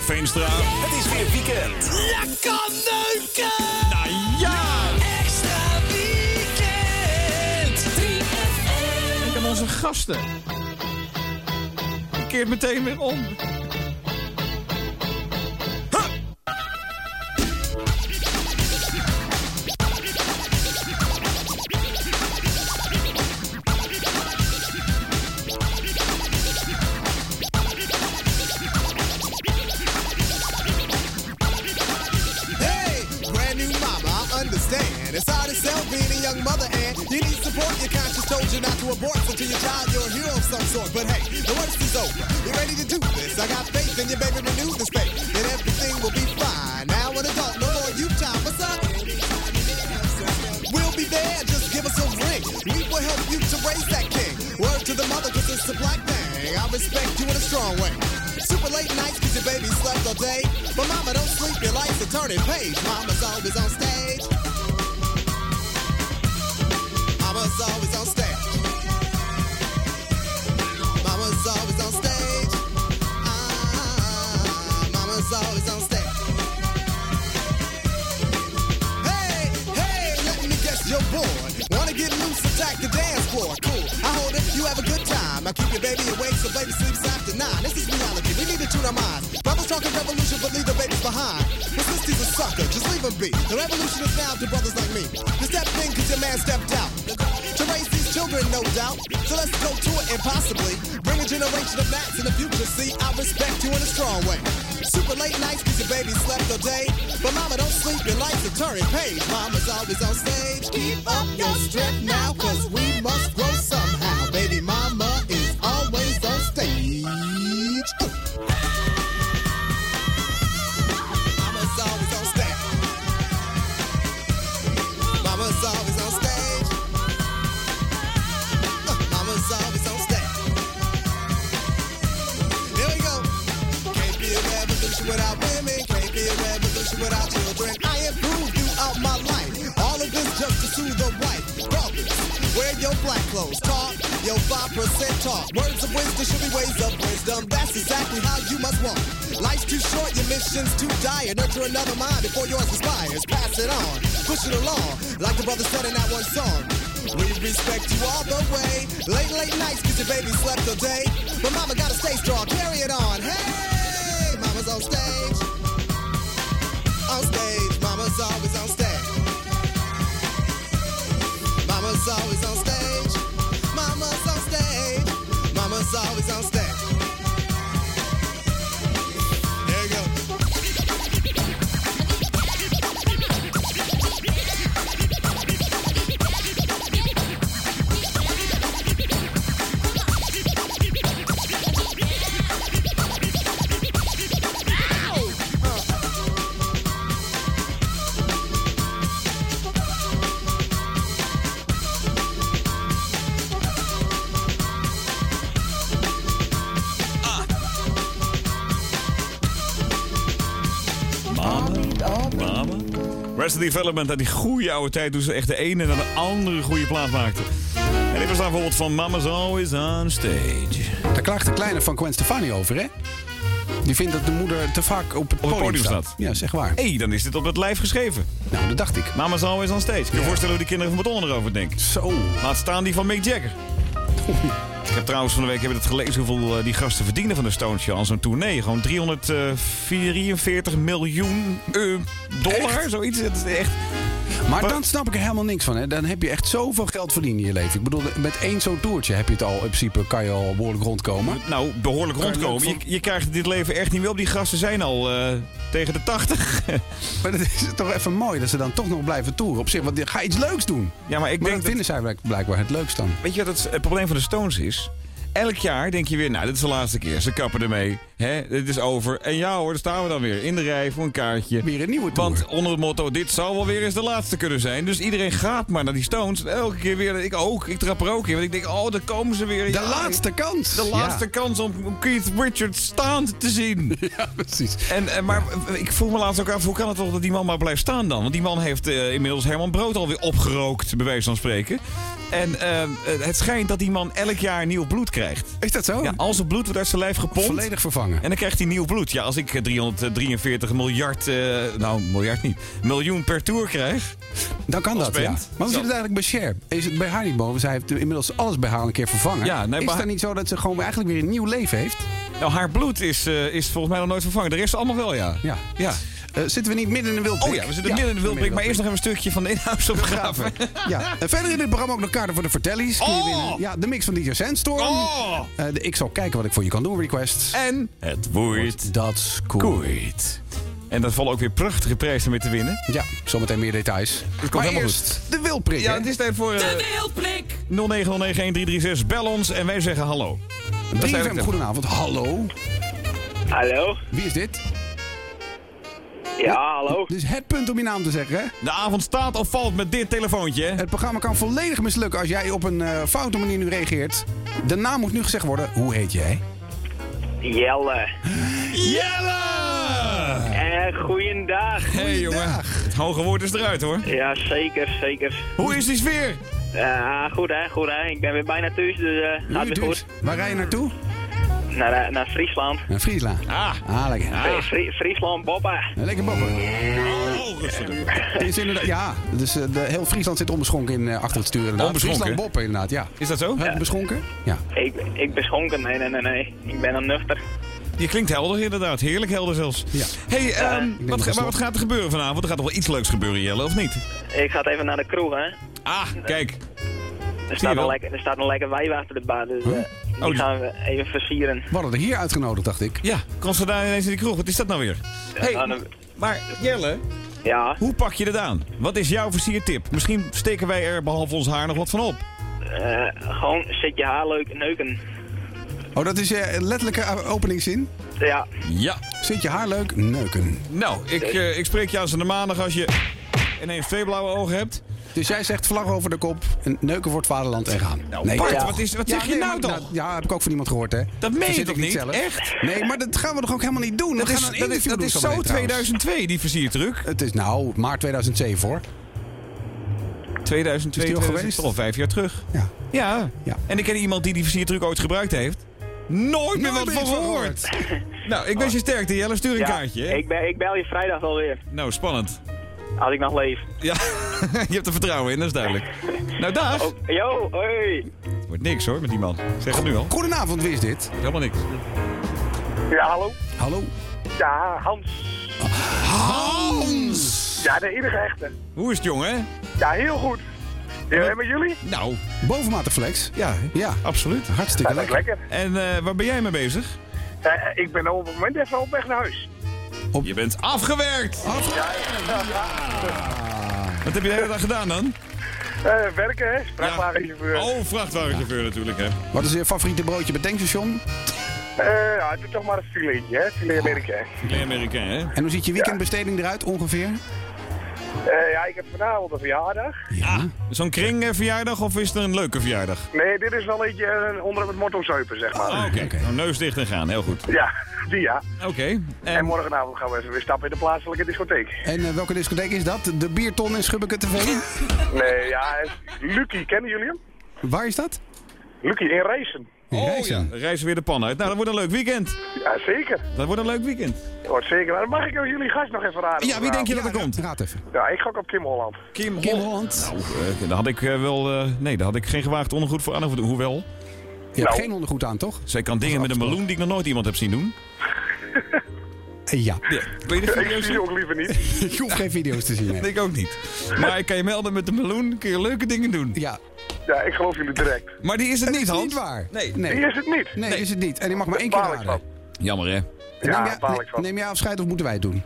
Veenstra.
Het is weer weekend.
Lekker neuken.
Nou ja!
Extra weekend. 3FM.
Denk aan onze gasten. Je keert meteen weer om.
Told you not to abort, to your child, you're a hero of some sort. But hey, the worst is over. You're ready to do this. I got faith in your baby, renew this faith, and everything will be fine. Now an adult, no more you time. What's up? We'll be there, just give us a ring. We will help you to raise that king. Word to the mother, cause it's a black thing. I respect you in a strong way. Super late nights, cause your baby slept all day. But mama, don't sleep, your life's a turning page. Mama's always on stage. Sleeps. This is reality, we need to tune our minds. Brothers talking revolution, but leave the babies behind. Your sister's a sucker, just leave him be. The revolution is now to brothers like me. You stepped in cause your man stepped out. To raise these children, no doubt. So let's go to it impossibly. Bring a generation of Nats in the future. See, I respect you in a strong way. Super late nights cause your baby slept all day. But mama, don't sleep, your life's a turning page. Mama's always on stage. Keep up your strength now,
Development uit die goede oude tijd... toen ze echt de ene naar de andere goede plaat maakten. En dit was dan bijvoorbeeld van Mama's Always on Stage.
Daar klaagt de kleine van Gwen Stefani over, hè? Die vindt dat de moeder te vaak op het
Op het
podium,
staat.
Ja, zeg waar.
Hé, hey, dan is dit op het lijf geschreven.
Nou, dat dacht ik.
Mama's Always on Stage. Kun je je voorstellen hoe die kinderen van Madonna erover denken?
Zo.
Laat staan die van Mick Jagger. Ik heb trouwens van de week heb ik het gelezen hoeveel eh, die gasten verdienen van de Stones Show aan zo'n tournee. Gewoon 344 miljoen eh, dollar, zoiets. Het is echt...
Maar dan snap ik er helemaal niks van. Hè. Dan heb je echt zoveel geld verdiend in je leven. Ik bedoel, met één zo'n toertje heb je het al. In principe kan je al behoorlijk rondkomen.
Nou, behoorlijk rondkomen. Je, je krijgt dit leven echt niet meer op. Die gasten zijn al eh, tegen de 80.
Maar het is toch even mooi dat ze dan toch nog blijven toeren. Op zich, want ga iets leuks doen.
Ja, maar ik
Maar
denk
dat
dat-
vinden zij blijk- blijkbaar het leukst dan.
Weet je wat het, het probleem van de Stones is? Elk jaar denk je weer, nou, dit is de laatste keer. Ze kappen ermee. Hè, dit is over. En ja hoor, daar staan we dan weer. In de rij voor een kaartje.
Weer een nieuwe tour.
Want onder het motto, dit zal wel weer eens de laatste kunnen zijn. Dus iedereen gaat maar naar die Stones. Elke keer weer, ik ook. Ik trap er ook in. Want ik denk, oh, daar komen ze weer.
De
Ja,
laatste kans.
De laatste
Ja.
kans om om Keith Richards staand te zien.
Ja, precies.
En, en, maar ik vroeg me laatst ook af, hoe kan het toch dat die man maar blijft staan dan? Want die man heeft eh, inmiddels Herman Brood alweer opgerookt, bij wijze van spreken. En eh, het schijnt dat die man elk jaar nieuw bloed krijgt.
Is dat zo?
Ja, al zijn bloed wordt uit zijn lijf gepompt.
Volledig vervangen.
En dan krijgt hij nieuw bloed. Ja, als ik eh, 343 miljard, eh, nou miljard niet, miljoen per tour krijg.
Dan kan dat, ja. Maar hoe zit het eigenlijk bij Cher? Is het bij haar niet boven? Zij heeft inmiddels alles bij haar een keer vervangen.
Ja, nee,
is het niet zo dat ze gewoon eigenlijk weer een nieuw leven heeft?
Nou, haar bloed is, eh, is volgens mij nog nooit vervangen. De rest allemaal wel, ja.
Ja.
Ja.
Eh, zitten we niet midden in een wildprik?
Oh ja, we zitten midden in de wildprik, maar eerst nog even een stukje van de inhoudsopgave.
Ja, en verder in dit programma ook nog kaarten voor de Vertellies.
Oh!
winnen. Ja, de mix van DJ Sandstorm.
Oh!
Eh, de ik zal kijken wat ik voor je kan doen request.
En het woord
Dat scoort.
En dat vallen ook weer prachtige prijzen mee te winnen.
Ja, zometeen meer details.
komt
maar
helemaal
eerst de wildprik,
Ja,
hè?
het is tijd voor eh,
De wildprik!
09091336. Bel ons en wij zeggen hallo. Dat zijn
3FM,
we-
goedenavond. Hallo.
Hallo?
Wie is dit?
Ja, hallo?
Dit is het punt om je naam te zeggen, hè?
De avond staat of valt met dit telefoontje.
Het programma kan volledig mislukken als jij op een eh, foute manier nu reageert. De naam moet nu gezegd worden. Hoe heet jij?
Jelle.
Jelle!
Eh, goeiedag.
Hey jongen, het hoge woord is eruit hoor.
Ja, zeker, zeker.
Hoe is die sfeer?
Ja, goed hè, goed hè. Ik ben weer bijna thuis, dus eh gaat weer goed.
Waar rij je naartoe?
Naar, eh, naar Friesland.
Naar Friesland.
Ah,
Ah, lekker.
Fri- Friesland, Boppa.
Lekker boppen.
oh, rustig.
Het is inderdaad, ja, dus eh, de, heel Friesland zit onbeschonken in, eh, achter het stuur inderdaad.
Onbeschonken?
Friesland boppen inderdaad, ja.
Is dat zo?
Heb je beschonken? Ja.
Ik, ik ben schonken, nee, nee, nee, nee. Ik ben een nuchter.
Je klinkt helder inderdaad, heerlijk helder zelfs.
Ja.
Hey, ehm, wat, maar wat gaat er gebeuren vanavond? Er gaat toch wel iets leuks gebeuren, Jelle, of niet?
Ik ga het even naar de kroeg, hè.
Ah, kijk.
Er staat,
wel.
een lekker, er staat een lekker wijwater erbij, dus eh, die
Oh, die-
gaan we even versieren.
We hadden er hier uitgenodigd, dacht ik.
Ja, komt ze daar ineens in die kroeg? Wat is dat nou weer? Hey,
nou, dan-
maar Jelle,
Ja,
hoe pak je het aan? Wat is jouw versiertip? Misschien steken wij er behalve ons haar nog wat van op.
eh, gewoon zet je haar leuk neuken.
Oh, dat is je letterlijke eh, openingszin?
Ja,
Ja.
Zit je haar leuk? Neuken.
Nou, ik, eh, ik spreek je aan de maandag als je ineens twee blauwe ogen hebt.
Dus jij zegt vlag over de kop, en neuken voor het vaderland en gaan.
Nou, Bart, wat is- wat zeg je
nee,
nou toch?
Ja, heb ik ook van iemand gehoord, hè?
Dat meen je toch niet?
zelf.
Echt?
Nee, maar dat gaan we toch ook helemaal niet doen?
Dat
we
is,
gaan een
dat is,
interview
dat
doen
is
zo
zo
meteen, trouwens.
2002, die versiertruc.
Het is nou maart 2007, hoor.
2002,
Is al
2000,
geweest?
toch al vijf jaar terug.
Ja.
Ja.
Ja.
En ik ken iemand die die versiertruc ooit gebruikt heeft. Nooit meer wat van gehoord. nou, ik wens je sterkte, Jelle. Stuur een
ja
kaartje. hè?
ik, ben, ik bel je vrijdag wel weer.
Nou, spannend.
Als ik nog leef.
Ja, je hebt er vertrouwen in, dat is duidelijk. Nou, dag.
Oh, yo, hoi.
Het wordt niks hoor, met die man. Zeg het nu al.
Goedenavond, wie is dit?
Helemaal niks.
Ja, hallo.
Hallo?
Ja, Hans.
Hans!
Ja, de enige echte.
Hoe is het, jongen?
Ja, heel goed. Ja, en met jullie?
Nou,
Bovenmatig flex.
ja,
Ja,
absoluut.
hartstikke lekker.
lekker.
En eh, waar ben jij mee bezig?
Eh, ik ben op het moment even op weg naar huis.
Je bent afgewerkt! Wat heb je de hele dag gedaan dan?
Eh, werken, hè? Vrachtwagenchauffeur.
Oh, vrachtwagenchauffeur natuurlijk, hè.
Wat is je favoriete broodje bij tankstation?
Eh, ja, doe toch maar een filetje, hè? Filet Amerika.
Filet Amerikaan, hè?
En hoe ziet je weekendbesteding eruit ongeveer?
Eh, ja, ik heb vanavond een verjaardag.
Ja. Zo'n kringverjaardag of is het een leuke verjaardag?
Nee, dit is wel eentje eh, onder het motto zuipen, zeg maar.
Oh, Oké, nou, neus dicht en gaan, heel goed.
Ja, die ja.
Oké.
En morgenavond gaan we even weer stappen in de plaatselijke discotheek.
En eh, welke discotheek is dat? De Bierton in Schubbeke TV?
Nee, ja, Lucky, kennen jullie hem?
Waar is dat?
Lucky in Racen.
Oh ja, reizen weer de pan uit. Nou, dat wordt een leuk weekend.
Ja, zeker.
Dat wordt een leuk weekend.
Wordt zeker. Maar mag ik jullie gast nog even raden?
Ja, wie denk je dat er komt?
Raad even.
Ja, ik gok op Kim Holland.
Kim,
Kim Holland.
Nou, eh, daar had ik eh, wel... eh, nee, daar had ik geen gewaagd ondergoed voor aan. Hoewel,
Je hebt geen ondergoed aan, toch?
zij kan dingen met een meloen die ik nog nooit iemand heb zien doen.
Ja.
Ja. Wil je de
Ik
video's
zie ook liever niet.
Ik hoef geen video's te zien.
Nee, ik ook niet. Maar ik kan je melden met de meloen, kun je leuke dingen doen.
Ja.
Ja, ik geloof jullie direct.
Maar die is het
Dat
niet,
is
Hans.
niet waar.
Nee.
Nee.
Die is het niet.
Nee, is het niet. En die mag maar één keer
Daar baal ik
raden.
Jammer, hè?
Neem,
Ja,
jij,
baal ik van.
neem jij afscheid of moeten wij het doen?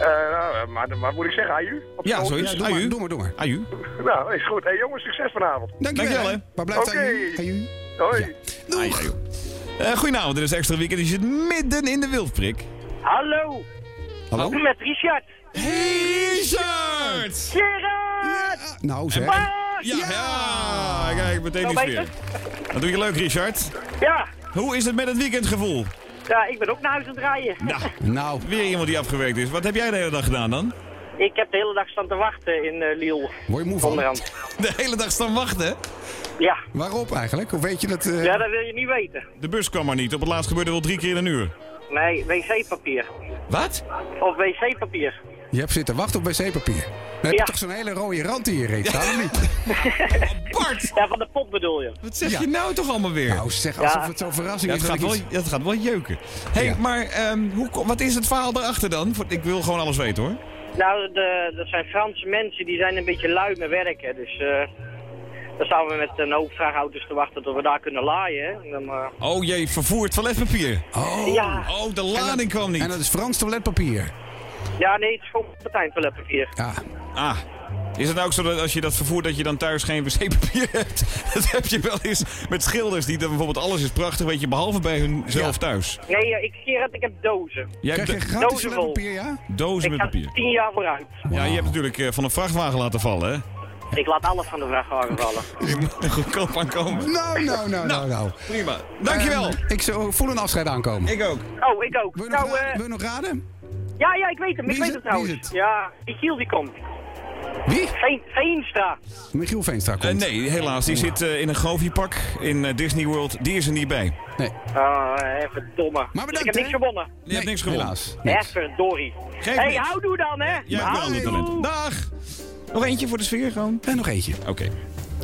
Eh, nou, maar wat moet ik zeggen? Aju? Op
Ja, zoiets.
doe, maar,
Aju.
doe maar, doe maar.
Aju.
Nou, is goed. Hey jongens, succes vanavond.
Dankjewel.
Dankjewel,
hè.
hè.
Waar blijft
Oké.
Aju? Aju?
Hoi.
Doeg.
Eh, goedenavond, dit is extra weekend. Je zit midden in de wildprik.
Hallo,
Hallo?
met Richard.
Hey, Richard!
Gerard!
Nou zeg.
Bas!
Ja, ja, kijk, meteen die sfeer.
beter?
Dat doe je leuk, Richard.
Ja.
Hoe is het met het weekendgevoel?
ja, ik ben ook naar huis aan het rijden.
Nou,
Nou,
weer iemand die afgewerkt is. Wat heb jij de hele dag gedaan dan?
Ik heb de hele dag staan te wachten in eh Lille.
word je moe van?
Onderhand.
De hele dag staan wachten.
Ja.
Waarop eigenlijk? Hoe weet je dat? eh,
ja, dat wil je niet weten.
De bus kwam maar niet. Op het laatst gebeurde wel drie keer in een uur.
Nee, wc-papier.
Wat?
Of wc-papier.
Je hebt zitten wachten op wc-papier. Dan heb je
Ja.
toch zo'n hele rode rand in je reet staan, niet?
Bart!
Ja, van de pot bedoel je.
Wat zeg
Ja.
je nou toch allemaal weer?
Nou zeg, alsof
Ja.
het zo'n verrassing
Ja,
is.
het,
dat
gaat wel,
iets-
het gaat wel jeuken. hey,
Ja.
maar ehm, hoe, wat is het verhaal erachter dan? Ik wil gewoon alles weten hoor.
Nou, de, dat zijn Franse mensen die zijn een beetje lui met werken. Dus eh dan staan we met een hoop vrachtauto's te wachten tot we daar kunnen laaien. En Dan, eh,
Oh jee, vervoerd toiletpapier.
Oh.
Ja.
Oh, de lading kwam niet.
En dat is Frans toiletpapier.
Ja, nee, het is gewoon toiletpapier.
Ja.
Ah. Is het nou ook zo dat als je dat vervoert dat je dan thuis geen wc-papier hebt? Dat heb je wel eens met schilders die dan bijvoorbeeld alles is prachtig, weet je, behalve bij hunzelf
Ja.
thuis.
Nee, eh, ik Gerard, ik heb dozen.
Jij
Krijg
hebt
je
de-
gratis
dozen vol.
toiletpapier, ja?
dozen
Ik
met papier.
tien jaar vooruit.
Ja, je hebt natuurlijk eh, van een vrachtwagen laten vallen, hè?
Ik laat alles van de vrachtwagen vallen.
Je moet er goedkoop aan komen.
Nou, nou, nou, nou, nou.
Prima. Dankjewel.
Ehm, ik zo- voel een afscheid aankomen.
Ik ook.
Oh, ik ook.
Wil je nog,
Nou,
ra-
eh,
wil je nog raden?
Ja, ja, ik weet hem. Ik
Wie is
weet
het?
trouwens.
Wie is het?
Ja, Michiel die komt.
Wie?
Veen, Veenstra.
Michiel Veenstra
Eh,
komt.
nee, helaas. Die zit eh, in een Goofiepak in eh, Disney World. Die is er niet bij.
Nee.
Ah, even domme.
Maar bedankt,
ik heb niks
hè?
gewonnen.
Je hebt niks gewonnen.
Helaas.
Geef
hey, houdoe dan, hè?
Ander
Houdoe.
talent. Dag. Nog eentje voor de sfeer gewoon?
En nog eentje.
Oké.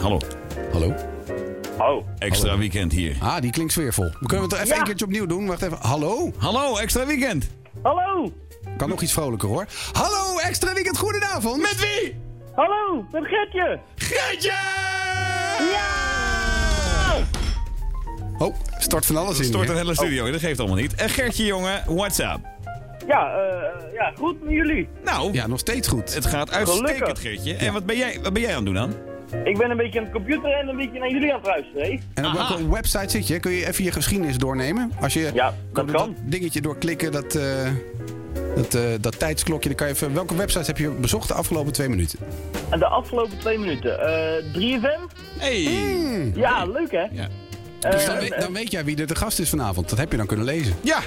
Hallo.
Hallo.
Oh.
Extra weekend hier.
Ah, die klinkt sfeervol. We kunnen het er even
Ja.
een keertje opnieuw doen. Wacht even. Hallo?
Hallo, extra weekend.
Hallo.
Kan nog iets vrolijker hoor. Hallo, extra weekend, goedenavond.
Met wie?
Hallo, met Gertje.
Gertje!
Oh, stort van alles in.
Stort een hele studio. Dat geeft allemaal niet. En Gertje, jongen, what's up?
Ja, eh, ja, goed met jullie.
Nou,
Ja, nog steeds goed.
het gaat uitstekend. Gertje. En wat ben, jij, wat ben jij aan het doen dan?
Ik ben een beetje aan de computer en een beetje naar jullie aan het luisteren, hè?
En op
Aha.
welke website zit je? Kun je even je geschiedenis doornemen? Als je
Ja, dat kan.
dingetje doorklikken, dat, eh, dat, eh, dat tijdsklokje, dan kan je even... Welke websites heb je bezocht de afgelopen twee minuten?
En de afgelopen twee minuten. eh 3FM?
Hey.
Ja, leuk hè?
Ja.
Dus
Eh,
dan, weet, dan weet jij wie er de gast is vanavond. Dat heb je dan kunnen lezen.
Ja.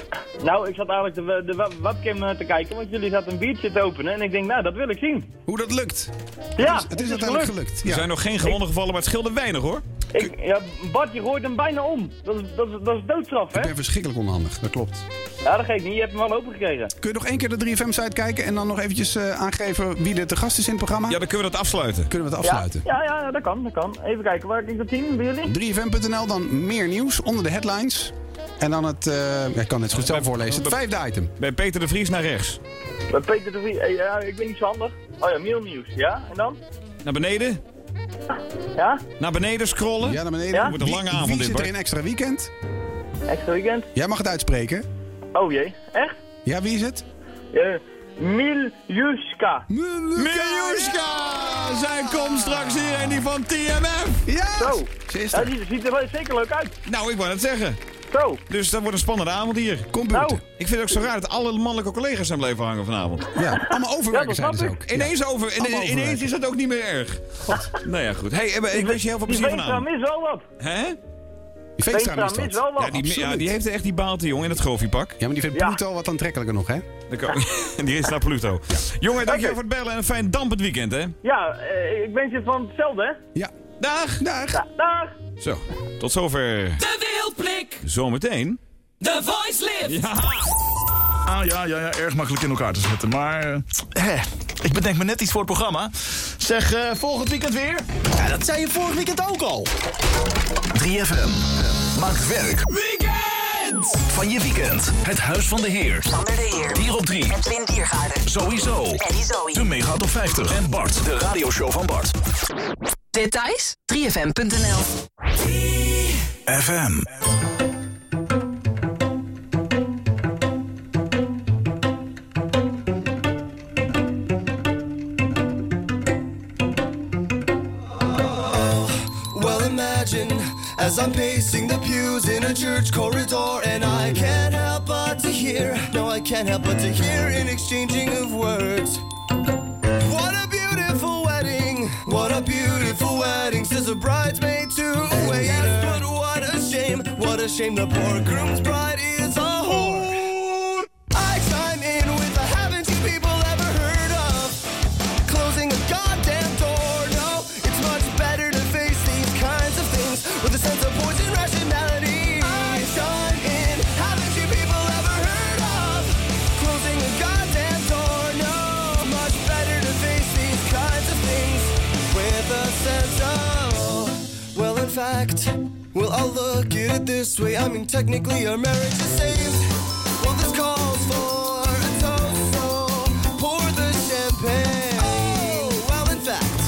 Nou, ik zat eigenlijk de, de web- webcam te kijken, want jullie zaten een biertje te openen. En ik denk, nou, dat wil ik zien.
Hoe dat lukt.
Ja,
Het is uiteindelijk gelukt.
Er
Ja.
zijn nog geen gewonnen gevallen, maar het scheelde weinig hoor.
Ik, ja, Bart, je gooit hem bijna om. Dat is, dat is, dat is doodstraf,
Ik
hè?
ben verschrikkelijk onhandig, dat klopt.
Ja, dat geeft niet. Je hebt hem al open gekregen.
Kun je nog één keer de 3FM-site kijken en dan nog eventjes eh, aangeven wie er te gast is in het programma?
Ja, dan kunnen we dat afsluiten.
Kunnen we het afsluiten.
Ja, ja, ja, dat kan, dat kan. Even kijken, waar ik dat zien bij jullie?
3FM.nl, dan meer nieuws onder de headlines. En dan het, eh, ik kan het goed zelf voorlezen, het vijfde item.
Bij Peter de Vries naar rechts.
Bij Peter de Vries. eh, Ja, ik ben niet zo handig. Oh ja, Mail Nieuws. Ja, en dan?
Naar beneden.
Ja?
Naar beneden scrollen.
Ja, naar beneden.
Ja?
Wordt een lange
Wie-
avond
Wie
dit,
zit er in extra weekend?
Extra weekend?
Jij mag het uitspreken.
Oh jee, echt?
Ja, wie is het?
Uh, Miljuska.
Miljuska! Zij komt straks hier en die van TMF.
Ja!
Zo.
Ze is
Ja,
er.
die ziet er wel zeker leuk uit.
Nou, ik wou het zeggen.
Zo.
Dus dat wordt een spannende avond hier.
Computer.
Ik vind het ook zo raar dat alle mannelijke collega's zijn blijven hangen vanavond.
Ja, allemaal overwerken zijn ze ook.
Ineens, over, ineens is dat ook niet meer erg. God. nou ja, goed. Hey, ik wens je heel veel plezier vanavond.
wel wat.
Hè?
Die Veenstra dat.
mist wel wat.
Ja, die, ja, die heeft echt die baalte, jongen, in het grofiepak.
Ja, maar die vindt
Ja.
Pluto wat aantrekkelijker nog, hè?
Dat kan- Die is naar Pluto. Jongen, dankjewel voor het bellen en een fijn dampend weekend, hè?
Ja, eh, ik wens je van hetzelfde, hè?
Ja.
Dag!
Dag.
Ja, dag!
Zo, tot zover.
De Wildblik.
Zometeen.
The Voice Lift.
Ja.
Ah ja, ja, ja, erg makkelijk in elkaar te zetten. Maar eh, hè, ik bedenk me net iets voor het programma. Zeg, eh, volgend weekend weer?
Ja, dat zei je vorig weekend ook al.
3FM maakt werk
Weekend.
van je weekend. Het Huis van de Heer.
Sander de Heer.
Hier op 3.
Edwin Diergaarden.
Sowieso.
Eddie Zoe.
De Mega Top 50. En Bart, de radioshow van Bart.
Details? 3fm.nl
FM.
As I'm pacing the pews in a church corridor, and I can't help but to hear, no, I can't help but to hear an exchanging of words. What a beautiful wedding, what a beautiful wedding, says a bridesmaid to a waiter. But what a shame, what a shame the poor groom's bride is I'll look at it this way. I mean, technically, our marriage is saved. Well, this calls for a toast, so pour the champagne. Oh, well, in fact,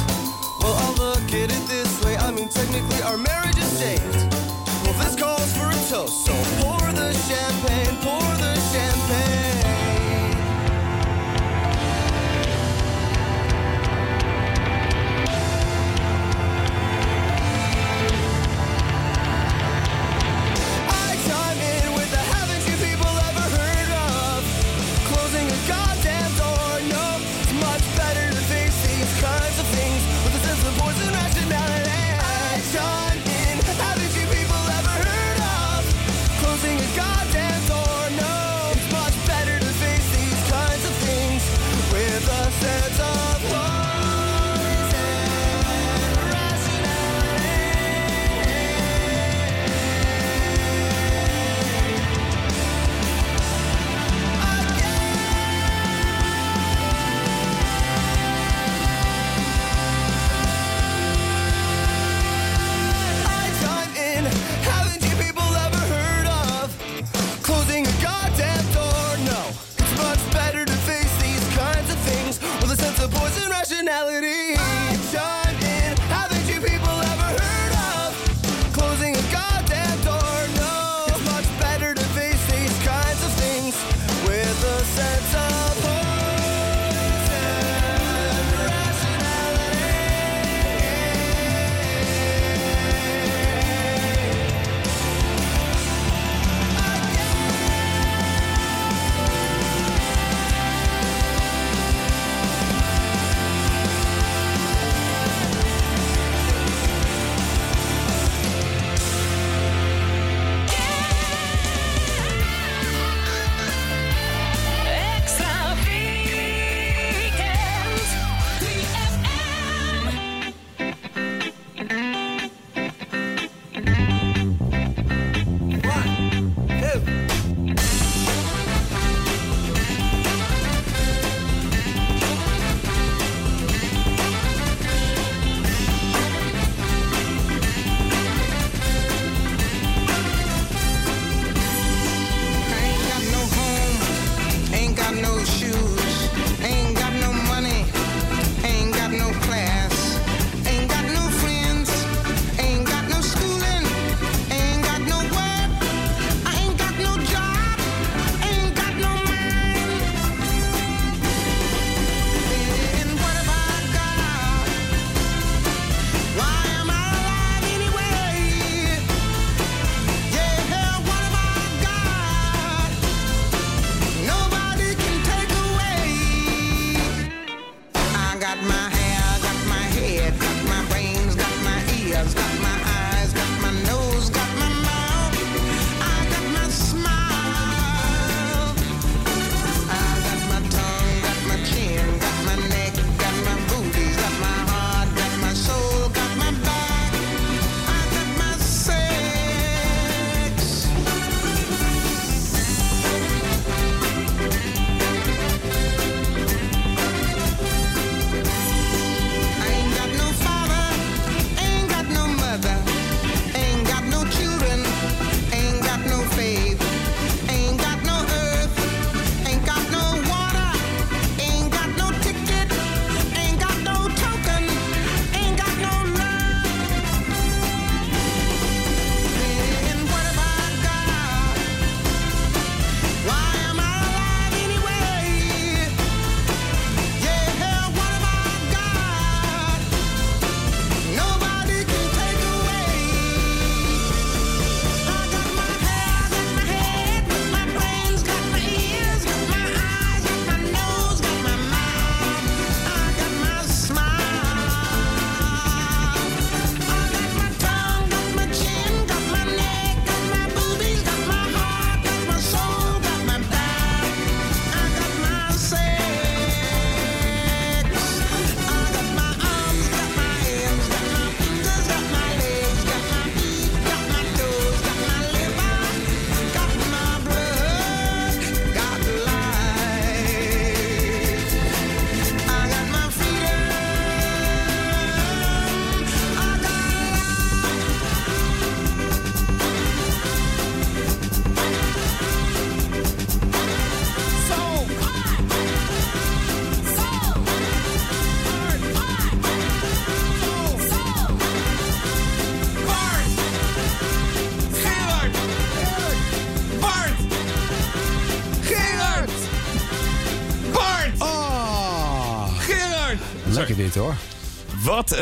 well, I'll look at it this way. I mean, technically, our marriage is saved. Well, this calls for a toast, so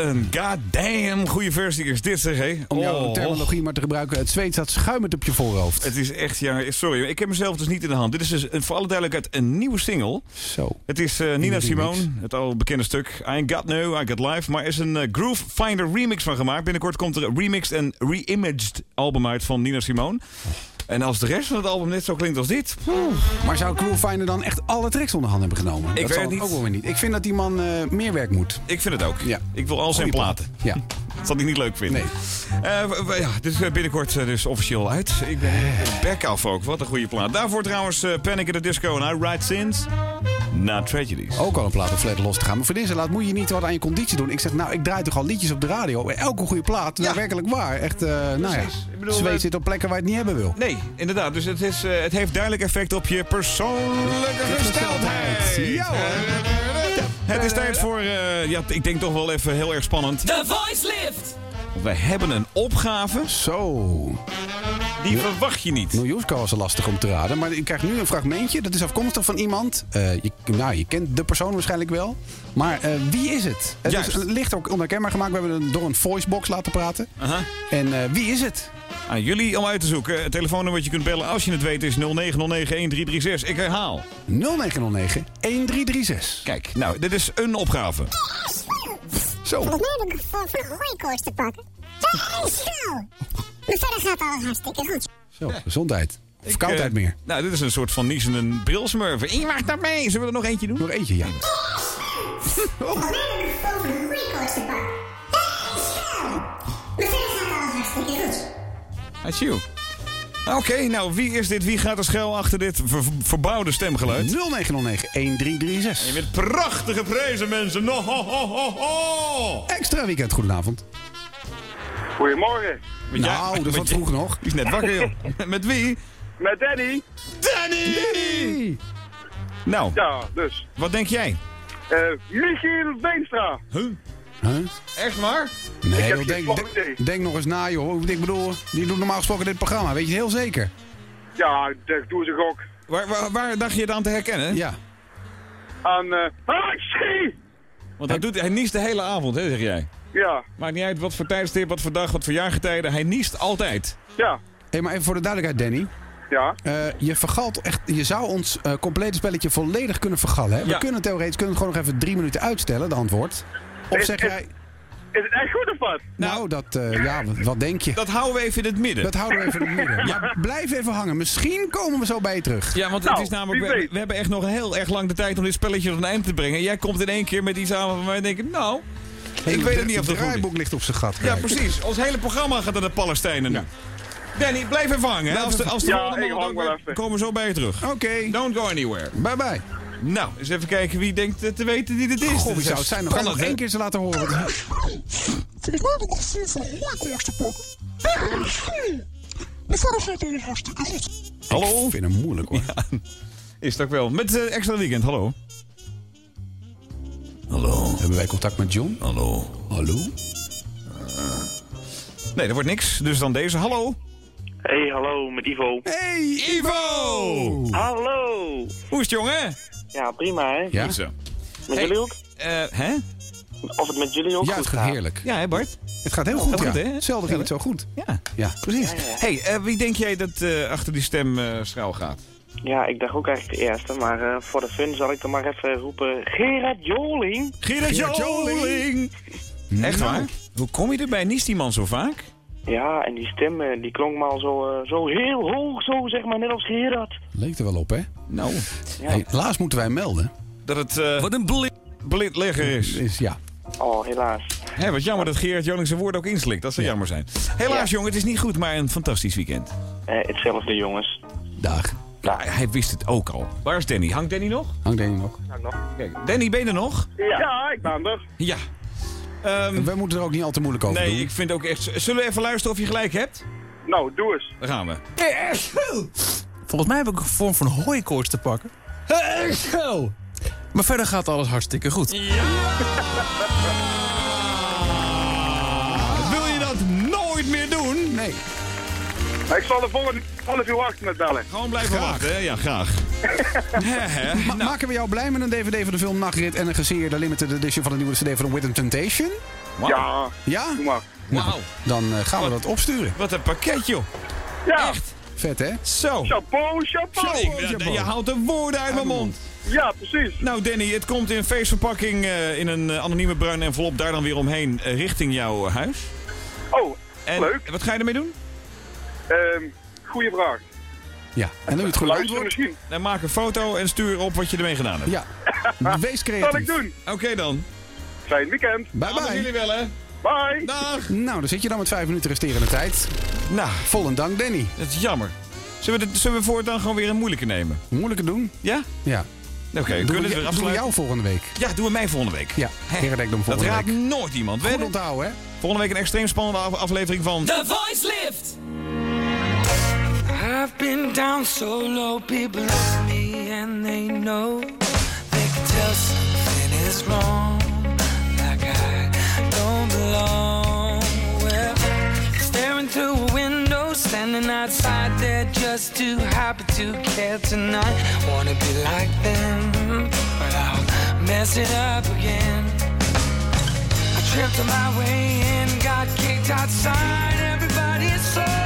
een goddamn goede versie is dit, zeg hé.
Om jouw
Oh.
terminologie maar te gebruiken, het zweet staat schuimend op je voorhoofd.
Het is echt, ja, sorry, ik heb mezelf dus niet in de hand. Dit is dus een, voor alle duidelijkheid een nieuwe single.
Zo.
Het is eh, Nina. Simone, het al bekende stuk I Got No, I Got Life. Maar er is een eh, Groove Finder remix van gemaakt. Binnenkort komt er een remixed en re-imaged album uit van Nina Simone. En als de rest van het album net zo klinkt als dit...
Maar zou Crewfinder dan echt alle tracks onder hand hebben genomen?
Ik
dat
weet
zal
het niet.
ook wel weer niet. Ik vind dat die man eh, meer werk moet.
Ik vind het ook.
Ja.
Ik wil al zijn
Goeie
platen.
Ja.
Dat zal hij niet leuk vinden. Eh, w- w- ja, dit is eh, binnenkort eh, dus officieel uit. Ik ben back off ook. Wat een goede plaat. Daarvoor trouwens eh, Panic in the Disco en I Write Sins. Not Tragedies.
Ook al een plaat om volledig los te gaan. Maar voor deze laat moet je niet wat aan je conditie doen. Ik zeg, nou, ik draai toch al liedjes op de radio. Elke goede plaat, ja. werkelijk waar. Echt, eh nou ja, zweet
eh,
zit op plekken waar je het niet hebben wil.
Nee, inderdaad. Dus het, is, eh, het heeft duidelijk effect op je persoonlijke gesteldheid.
Ja hoor.
Het is tijd voor, eh, ja, ik denk toch wel even heel erg spannend.
The Voice Lift.
Wij hebben een opgave.
Zo.
Die verwacht je niet.
Miljoenska was lastig om te raden. Maar ik krijg nu een fragmentje. Dat is afkomstig van iemand. eh, je, nou, je kent de persoon waarschijnlijk wel. Maar eh, wie is het? Het
Juist.
is licht ook onherkenbaar gemaakt. We hebben hem door een voicebox laten praten.
Aha.
En eh, wie is het?
Aan jullie om uit te zoeken. Het telefoonnummer wat je kunt bellen als je het weet is 0909-1336. Ik herhaal.
0909 1336.
Kijk, nou, dit is een opgave.
Zo.
Volgens mij heb ik voor te pakken. Hey, zo! Maar verder gaat alles hartstikke goed.
Zo, gezondheid. Of
Ik,
koudheid
eh,
meer.
Nou, dit is een soort van niezende brilsmurven. Je mag dat mee. Zullen we er nog eentje doen?
Nog eentje, ja.
Ik hartstikke goed.
That's you. Oké, nou, wie is dit? Wie gaat er schuil achter dit ver- verbouwde stemgeluid?
0909 1336.
En met prachtige prijzen, mensen. No, ho, ho, ho, ho.
Extra weekend, goedenavond.
Goedemorgen.
Met
Nou, dat is wat vroeg nog.
Die is net wakker, joh. Met wie?
Met Danny.
Danny! Nou,
Ja, dus.
wat denk jij?
eh Michiel Veenstra.
Huh?
Huh?
Echt waar?
Nee, joh, denk,
flauw
denk,
idee.
denk nog eens na, joh. Ik bedoel, die doet normaal gesproken dit programma. Weet je het heel zeker?
Ja, dat doe ze ook.
Waar, waar, waar dacht je het aan te herkennen?
Ja.
Aan eh Hachi!
Want hij, doet, hij niest de hele avond, hè, zeg jij.
Ja,
Maakt niet uit wat voor tijdstip, wat voor dag, wat voor jaargetijden. Hij niest altijd.
ja,
Hé, maar even voor de duidelijkheid, Danny.
ja.
Eh, je vergalt echt, je zou ons eh, complete spelletje volledig kunnen vergallen. Hè? We
Ja.
kunnen theoretisch kunnen gewoon nog even drie minuten uitstellen, de antwoord. Of
Is-
zeg
is-
jij,
Is het echt goed of wat?
nou, dat, eh, ja, wat, wat denk je?
Dat houden we even in het midden.
Dat houden we even in het midden. Maar blijf even hangen. Misschien komen we zo bij je terug.
Ja, want
Nou,
het is namelijk, we, hebben echt nog heel erg lang de tijd om dit spelletje tot een eind te brengen. Jij komt in één keer met iets aan waarvan wij denken, nou, ik weet het niet of
Het draaiboek ligt op zijn gat.
Ja, precies. Ons hele programma gaat naar de Palestijnen nu. Danny, blijf even hangen. Hè? Als de, als de
Ja, ik hang wel even.
komen we zo bij je terug.
Oké,
Don't go anywhere.
bye bye.
Nou, eens even kijken wie denkt eh, te weten wie dit is.
Goh, wie
is
zou het zijn? Nog, één keer ze laten horen.
Hallo?
Ik vind hem moeilijk hoor.
Is het ook wel. Met eh, extra weekend, hallo. Hallo.
Hebben wij contact met John?
Hallo.
Hallo?
Nee, er wordt niks. Dus dan deze. Hallo.
Hey, hallo, met Ivo.
Hey,
Ivo!
Hallo!
Hoe is het, jongen?
Ja, prima, hè?
Ja?
Goed zo.
Met
Hey.
jullie ook?
Eh, hè?
Of het met jullie ook
Ja,
goed
het gaat
gaat?
heerlijk.
Ja, hè Bart?
Het gaat heel goed,
Gaat
ja.
goed, hè?
Hetzelfde ging het zo goed.
Ja,
Ja.
precies.
Ja, ja.
hey, eh, wie denk jij dat eh, achter die stem eh schuil gaat?
Ja, ik dacht ook eigenlijk de eerste, maar eh, voor de fun zal ik dan maar even roepen... Gerard Joling!
Gerard
Gerard
Joling! Echt
Nou.
waar? Hoe kom je erbij? Niest die man zo vaak?
Ja, en die stem eh, die klonk maar al zo, eh, zo heel hoog, zo zeg maar, net als Gerard.
Leek er wel op, hè?
Nou,
Ja.
Hey, helaas moeten wij melden.
dat het eh, wat een blindlegger is.
Is, ja.
Oh, helaas.
Hé, wat jammer dat Gerard Joling zijn woord ook inslikt. Dat zou
Ja.
jammer zijn. Helaas, jongen, het is niet goed, maar een fantastisch weekend.
Eh, hetzelfde, jongens.
Dag.
Nou, hij wist het ook al. Waar is Danny? Hangt Danny nog?
Hangt Danny nog?
Kijk, Danny, ben je er nog?
Ja, ik ben er.
Ja. Ehm,
Wij moeten er ook niet al te moeilijk over
nee,
doen.
ik vind ook echt... Zullen we even luisteren of je gelijk hebt?
Nou, doe eens.
Daar gaan we.
Volgens mij heb ik een vorm van hooikoorts te pakken. Maar verder gaat alles hartstikke goed.
Wil je dat nooit meer doen?
Nee.
Ik zal de volgende half uur wachten met bellen.
Gewoon blijven wachten, hè? Ja, graag.
Ma- Maken we jou blij met een DVD van de film Nachtrit en een geseerde limited edition van de nieuwe CD van With Temptation?
Ja,
Ja?
doe maar.
Nou, dan eh, gaan we dat opsturen.
Wat een pakket, joh.
Ja.
Echt.
Vet, hè?
Zo.
Chapeau, chapeau.
Ik- je haalt de woorden uit mijn mond.
Ja, precies.
Nou, Danny, het komt in feestverpakking eh, in een eh, anonieme bruine envelop daar dan weer omheen richting jouw huis.
Oh,
en
leuk.
Wat ga je ermee doen?
Ehm goeie vraag.
Ja, en doe je het goed
misschien.
Dan maak een foto en stuur op wat je ermee gedaan hebt.
Ja. Wees creatief.
Zal ik doen.
Oké dan.
Fijn weekend.
Bye bye.
jullie wel, hè?
Bye.
Dag.
Nou, dan zit je dan met vijf minuten resterende tijd.
Nou,
Vol en dank, Danny.
dat is jammer. Zullen we, dit, zullen we voortaan gewoon weer een moeilijke nemen?
Moeilijke doen?
Ja?
Ja.
Oké,
doen,
kunnen
we,
we
doen we
afsluiten?
jou volgende week.
Ja, doen we mij volgende week.
Ja,
Dat
volgende
raadt
week.
nooit iemand.
Goed onthouden, hè?
Volgende week een extreem spannende af- aflevering van...
The Voice. I've been down so low, people at me and they know they can tell something is wrong, like I don't belong. Well, staring through a window, standing outside there, just too happy to care tonight. Wanna be like them, but I'll mess it up again. I tripped on my way in, got kicked outside. Everybody is so.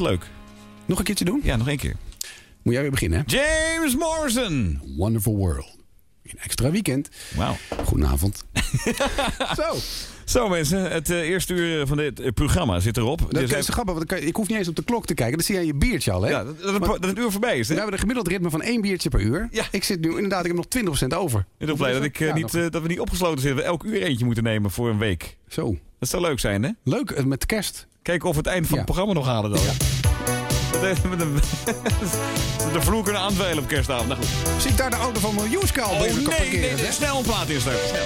Leuk?
Nog een keertje doen?
Ja, nog één keer.
Moet jij weer beginnen, hè?
James Morrison.
Wonderful World. Een extra weekend.
Wauw.
Goedenavond. Zo.
Zo mensen, het eh, eerste uur van dit eh, programma zit erop.
Dat
Dus
is grappig, want ik hoef niet eens op de klok te kijken. Dan zie je aan je biertje al, hè?
Ja, dat, dat, het-
Maar-
dat het uur voorbij is. Hè?
We hebben een gemiddeld ritme van één biertje per uur.
Ja.
Ik zit nu inderdaad, ik heb nog 20% over.
Ik ben blij dat, ik, eh,
Ja,
niet, eh, dat we niet opgesloten zitten. We elk uur eentje moeten nemen voor een week.
Zo.
Dat zou leuk zijn, hè?
Leuk, eh, met kerst.
Kijken of we het einde van het programma nog halen dan. De vloer kunnen op kerstavond. Nou goed.
Zie ik daar de auto van Miljoenska al
Oh nee, nee, nee, snel een plaat instarten. Snel.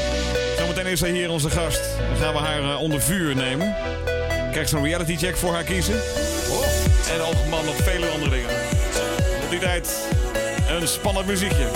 Zometeen is zij hier onze gast. Dan gaan we haar eh, onder vuur nemen. Krijgt ze een reality check voor haar kiezen. En ook man nog vele andere dingen. Tot die tijd een spannend muziekje.